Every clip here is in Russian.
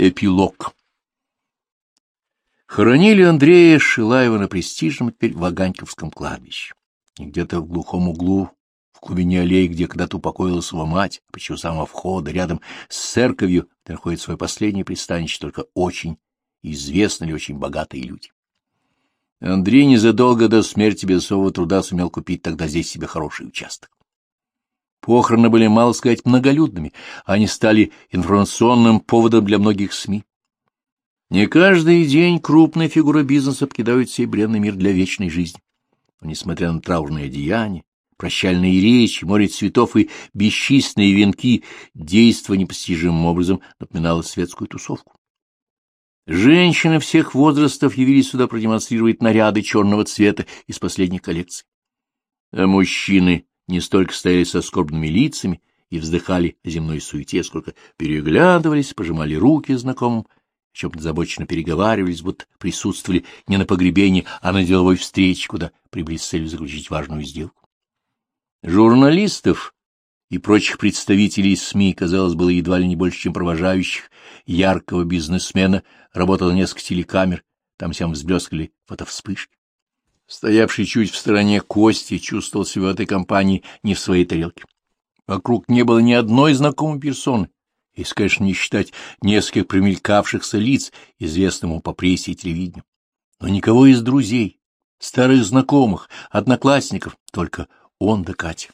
Эпилог. Хоронили Андрея Шилаева на престижном теперь Ваганьковском кладбище. И где-то в глухом углу, в глубине аллеи, где когда-то упокоилась его мать, почти у самого входа, рядом с церковью, где находит свое последнее пристанище только очень известные или очень богатые люди. Андрей незадолго до смерти без особого труда сумел купить тогда здесь себе хороший участок. Похороны были, мало сказать, многолюдными, они стали информационным поводом для многих СМИ. Не каждый день крупные фигуры бизнеса покидают сей бренный мир для вечной жизни. Но, несмотря на траурные одеяния, прощальные речи, море цветов и бесчисленные венки, действо непостижимым образом напоминало светскую тусовку. Женщины всех возрастов явились сюда продемонстрировать наряды черного цвета из последних коллекций. А мужчины не столько стояли со скорбными лицами и вздыхали о земной суете, сколько переглядывались, пожимали руки знакомым, чем-то забоченно переговаривались, будто присутствовали не на погребении, а на деловой встрече, куда прибыли с целью заключить важную сделку. Журналистов и прочих представителей СМИ, казалось, было едва ли не больше, чем провожающих яркого бизнесмена, работало несколько телекамер, там всем взблескали фотовспышки. Стоявший чуть в стороне Кости чувствовал себя в этой компании не в своей тарелке. Вокруг не было ни одной знакомой персоны, если, конечно, не считать нескольких примелькавшихся лиц, известному по прессе и телевидению. Но никого из друзей, старых знакомых, одноклассников, только он да Катя.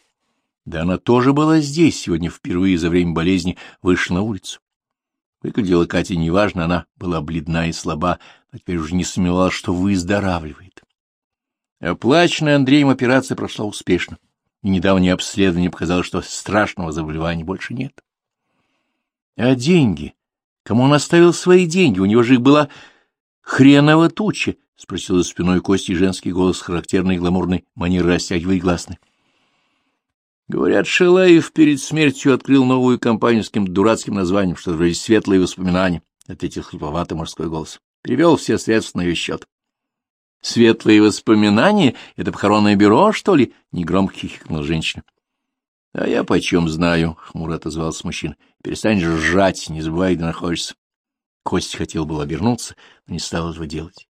Да она тоже была здесь, сегодня впервые за время болезни вышла на улицу. Выглядела Катя неважно, она была бледна и слаба, но теперь уже не сомневалась, что выздоравливает. Оплаченная Андреем операция прошла успешно, и недавнее обследование показало, что страшного заболевания больше нет. А деньги? Кому он оставил свои деньги? У него же их была хренова туча, — спросил за спиной Кости женский голос характерной гламурной манеры растягивая гласный. Говорят, Шилаев перед смертью открыл новую компанию с каким-то дурацким названием, что вроде «Светлые воспоминания», — ответил хрипловатый мужской голос. Перевел все средства на ее счет. Светлые воспоминания — это похоронное бюро, что ли? — негромко хихикнула женщина. — А я почем знаю, — хмуро отозвался мужчина. — Перестань ржать, не забывай, где находишься. Костя хотел было обернуться, но не стал этого делать.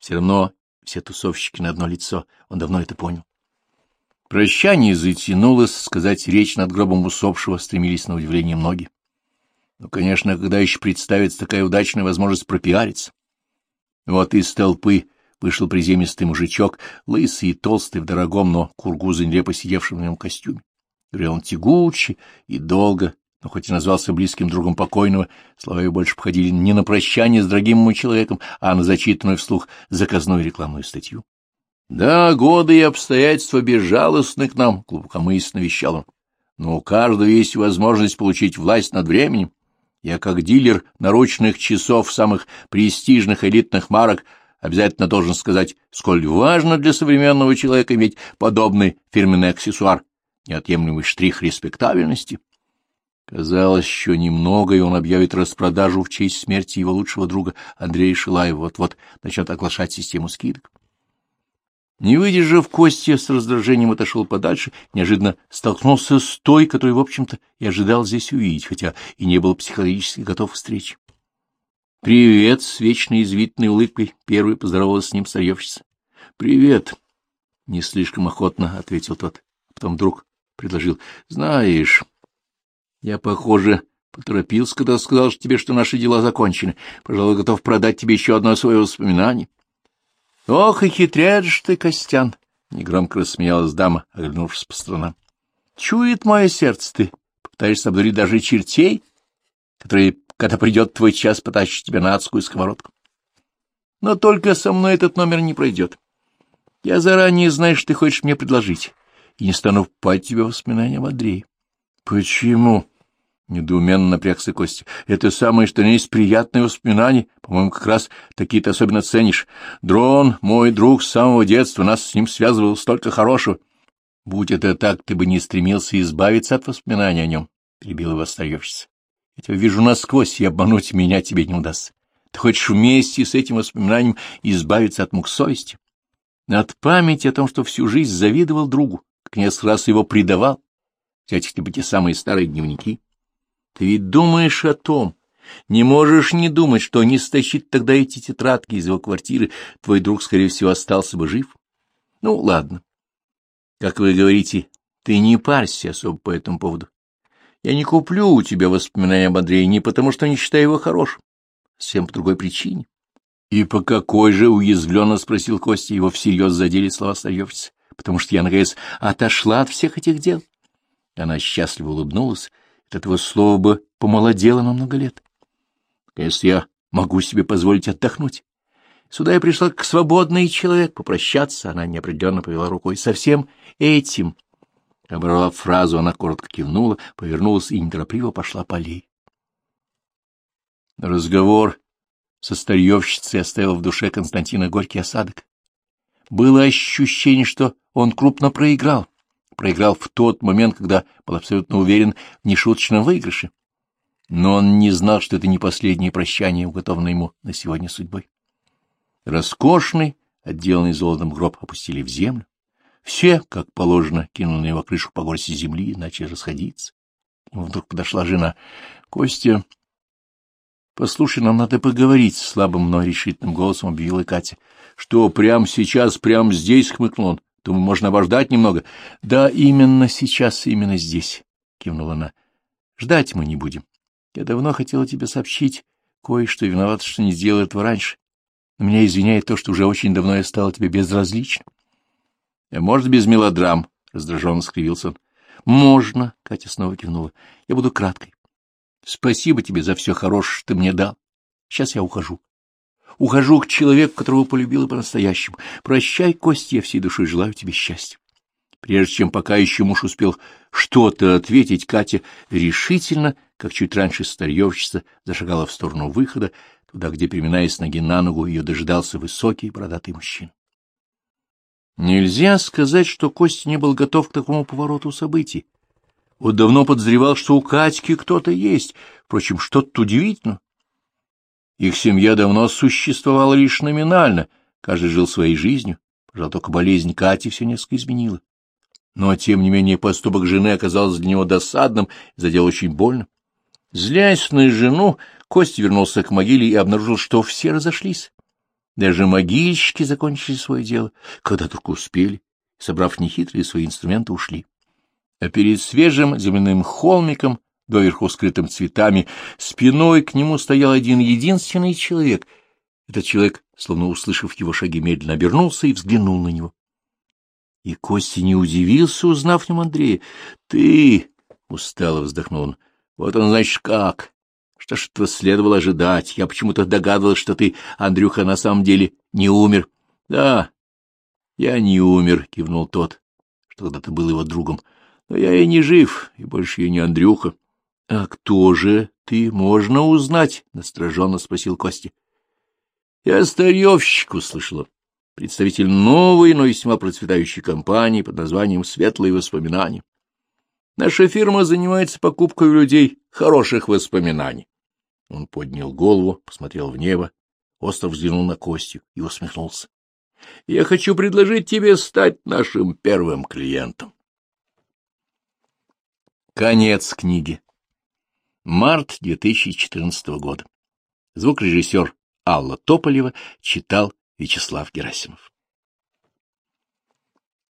Все равно все тусовщики на одно лицо, он давно это понял. Прощание затянулось, сказать речь над гробом усопшего стремились на удивление многие. Но, конечно, когда еще представится такая удачная возможность пропиариться. Вот из толпы вышел приземистый мужичок, лысый и толстый в дорогом, но кургузы нелепо сидевшем в нем костюме. Говорил он тягуче и долго, но хоть и назвался близким другом покойного, слова его больше походили не на прощание с дорогим ему человеком, а на зачитанную вслух заказную рекламную статью. Да, годы и обстоятельства безжалостны к нам, глубокомысленно вещал он. Но у каждого есть возможность получить власть над временем. Я, как дилер наручных часов самых престижных элитных марок, обязательно должен сказать, сколь важно для современного человека иметь подобный фирменный аксессуар, неотъемлемый штрих респектабельности. Казалось, еще немного, и он объявит распродажу в честь смерти его лучшего друга Андрея Шилаева, вот-вот начнет оглашать систему скидок. Не выдержав, Костя с раздражением отошел подальше, неожиданно столкнулся с той, которую, в общем-то, и ожидал здесь увидеть, хотя и не был психологически готов к встрече. «Привет!» — с вечной извительной улыбкой первый поздоровался с ним старьевщица. «Привет!» — не слишком охотно ответил тот. Потом вдруг предложил. «Знаешь, я, похоже, поторопился, когда сказал тебе, что наши дела закончены. Пожалуй, готов продать тебе еще одно свое воспоминание». «Ох, и хитрец ты, Костян!» — негромко рассмеялась дама, оглянувшись по сторонам. «Чует мое сердце ты, пытаешься обдурить даже чертей, которые когда придет твой час, потащит тебя на адскую сковородку. Но только со мной этот номер не пройдет. Я заранее знаю, что ты хочешь мне предложить, и не стану впать тебе воспоминания об Андрее. — Почему? — недоуменно напрягся Костя. — Это самое, что не есть приятные воспоминания. По-моему, как раз такие ты особенно ценишь. Дрон, мой друг с самого детства, нас с ним связывал столько хорошего. Будь это так, ты бы не стремился избавиться от воспоминаний о нем, — перебил его остаешься. Я тебя вижу насквозь, и обмануть меня тебе не удастся. Ты хочешь вместе с этим воспоминанием избавиться от мук совести? От памяти о том, что всю жизнь завидовал другу, как несколько раз его предавал, взять хотя бы те самые старые дневники. Ты ведь думаешь о том, Не можешь не думать, что не стащит тогда эти тетрадки из его квартиры, твой друг, скорее всего, остался бы жив. Ну, ладно. Как вы говорите, ты не парься особо по этому поводу. Я не куплю у тебя воспоминания об Андрее не потому, что не считаю его хорошим, совсем по другой причине. — И по какой же, — уязвленно спросил Костя, его всерьез задели слова старьевщицы, — потому что я, наконец, отошла от всех этих дел. Она счастливо улыбнулась, от этого слова бы помолодела на много лет. Если я могу себе позволить отдохнуть. Сюда я пришла как свободный человек попрощаться, она неопределенно повела рукой. Совсем этим Оборвав фразу, она коротко кивнула, повернулась и неторопливо пошла по аллее. Разговор со старьевщицей оставил в душе Константина горький осадок. Было ощущение, что он крупно проиграл. Проиграл в тот момент, когда был абсолютно уверен в нешуточном выигрыше. Но он не знал, что это не последнее прощание, уготованное ему на сегодня судьбой. Роскошный, отделанный золотом гроб опустили в землю. Все, как положено, кинули на его крышу по горсти земли и начали расходиться. Вдруг подошла жена. — Костя, послушай, нам надо поговорить, — слабым, но решительным голосом объявила Катя. — Что, прямо сейчас, прямо здесь? — хмыкнул он. — Думаю, можно обождать немного. — Да, именно сейчас, именно здесь, — кивнула она. — Ждать мы не будем. Я давно хотела тебе сообщить кое-что, и виноват, что не сделала этого раньше. Но меня извиняет то, что уже очень давно я стала тебе безразлична. — может, без мелодрам? — раздраженно скривился он. — Можно, — Катя снова кивнула. — Я буду краткой. Спасибо тебе за все хорошее, что ты мне дал. Сейчас я ухожу. Ухожу к человеку, которого полюбила по-настоящему. Прощай, Костя, я всей душой желаю тебе счастья. Прежде чем пока еще муж успел что-то ответить, Катя решительно, как чуть раньше старьевщица, зашагала в сторону выхода, туда, где, переминаясь ноги на ногу, ее дожидался высокий бородатый мужчина. Нельзя сказать, что Костя не был готов к такому повороту событий. Он давно подозревал, что у Катьки кто-то есть, впрочем, что-то удивительно. Их семья давно существовала лишь номинально, каждый жил своей жизнью, пожалуй, только болезнь Кати все несколько изменила. Но, тем не менее, поступок жены оказался для него досадным и задел очень больно. Злясь на жену, Костя вернулся к могиле и обнаружил, что все разошлись. Даже могильщики закончили свое дело, когда только успели, собрав нехитрые свои инструменты, ушли. А перед свежим земляным холмиком, доверху скрытым цветами, спиной к нему стоял один единственный человек. Этот человек, словно услышав его шаги, медленно обернулся и взглянул на него. И Костя не удивился, узнав в нем Андрея. — Ты! — устало вздохнул он. — Вот он, значит, как! Что ж этого следовало ожидать? Я почему-то догадывался, что ты, Андрюха, на самом деле не умер. — Да, я не умер, — кивнул тот, что когда-то был его другом. Но я и не жив, и больше я не Андрюха. — А кто же ты, можно узнать? — настороженно спросил Костя. — Я старьевщик, — услышала. Представитель новой, но весьма процветающей компании под названием «Светлые воспоминания». Наша фирма занимается покупкой у людей хороших воспоминаний. Он поднял голову, посмотрел в небо, остро взглянул на Костю и усмехнулся. — Я хочу предложить тебе стать нашим первым клиентом. Конец книги. Март 2014 года. Звукорежиссер Алла Тополева читал Вячеслав Герасимов.